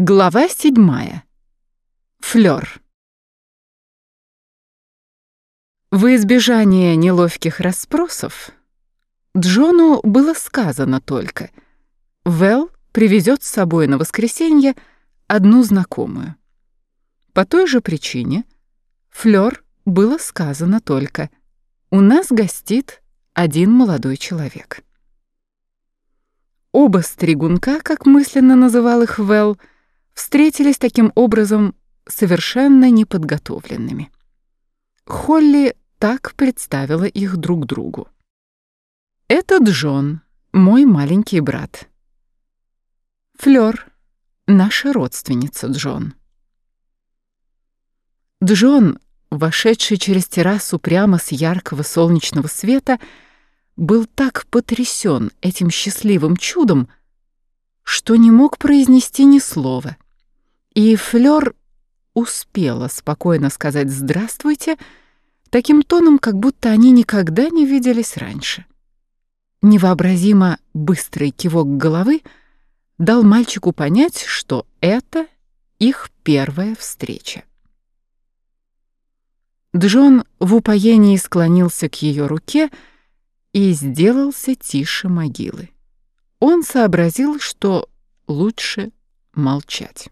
Глава седьмая. Флёр. В избежание неловких расспросов Джону было сказано только «Вэл привезет с собой на воскресенье одну знакомую». По той же причине Флёр было сказано только «У нас гостит один молодой человек». Оба стригунка, как мысленно называл их Вэл, — встретились таким образом совершенно неподготовленными. Холли так представила их друг другу. «Это Джон, мой маленький брат. Флёр, наша родственница Джон». Джон, вошедший через террасу прямо с яркого солнечного света, был так потрясен этим счастливым чудом, что не мог произнести ни слова — и Флёр успела спокойно сказать «здравствуйте» таким тоном, как будто они никогда не виделись раньше. Невообразимо быстрый кивок головы дал мальчику понять, что это их первая встреча. Джон в упоении склонился к ее руке и сделался тише могилы. Он сообразил, что лучше молчать.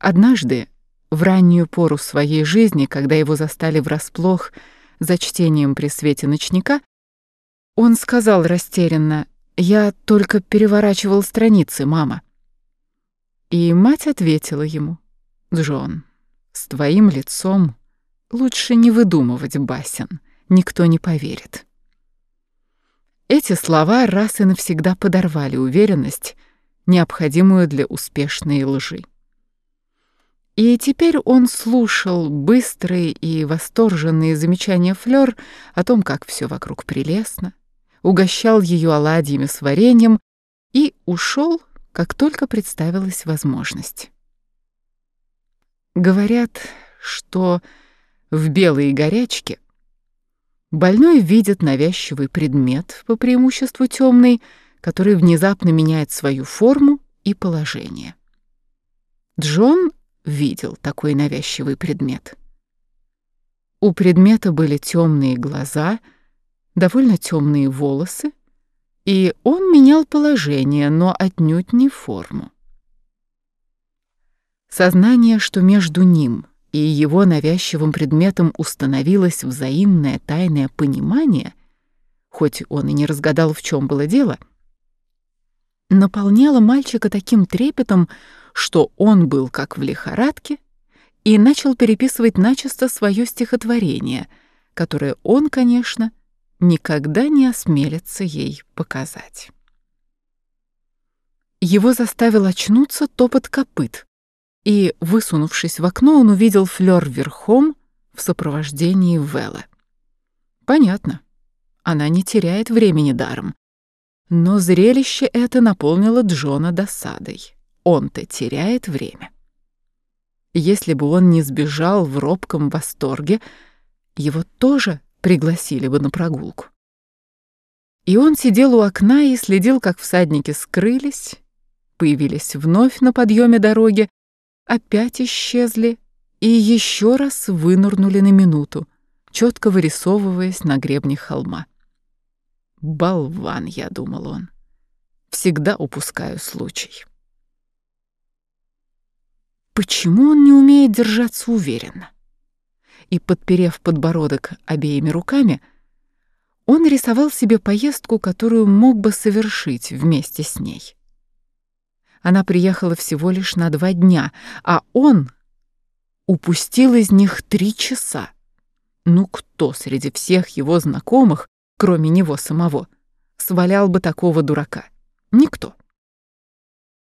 Однажды, в раннюю пору своей жизни, когда его застали врасплох за чтением при свете ночника, он сказал растерянно, «Я только переворачивал страницы, мама». И мать ответила ему, «Джон, с твоим лицом лучше не выдумывать басен, никто не поверит». Эти слова раз и навсегда подорвали уверенность, необходимую для успешной лжи. И теперь он слушал быстрые и восторженные замечания Флёр о том, как все вокруг прелестно, угощал ее оладьями с вареньем и ушел, как только представилась возможность. Говорят, что в белой горячке больной видит навязчивый предмет, по преимуществу темный, который внезапно меняет свою форму и положение. Джон видел такой навязчивый предмет. У предмета были темные глаза, довольно темные волосы, и он менял положение, но отнюдь не форму. Сознание, что между ним и его навязчивым предметом установилось взаимное тайное понимание, хоть он и не разгадал, в чем было дело, наполняло мальчика таким трепетом, что он был как в лихорадке, и начал переписывать начисто свое стихотворение, которое он, конечно, никогда не осмелится ей показать. Его заставил очнуться топот копыт, и, высунувшись в окно, он увидел Флёр верхом в сопровождении Вэлла. Понятно, она не теряет времени даром. Но зрелище это наполнило Джона досадой он-то теряет время. Если бы он не сбежал в робком восторге, его тоже пригласили бы на прогулку. И он сидел у окна и следил, как всадники скрылись, появились вновь на подъеме дороги, опять исчезли и еще раз вынырнули на минуту, четко вырисовываясь на гребне холма. «Болван», — я думал он, — «всегда упускаю случай». Почему он не умеет держаться уверенно? И, подперев подбородок обеими руками, он рисовал себе поездку, которую мог бы совершить вместе с ней. Она приехала всего лишь на два дня, а он упустил из них три часа. Ну кто среди всех его знакомых, кроме него самого, свалял бы такого дурака? Никто.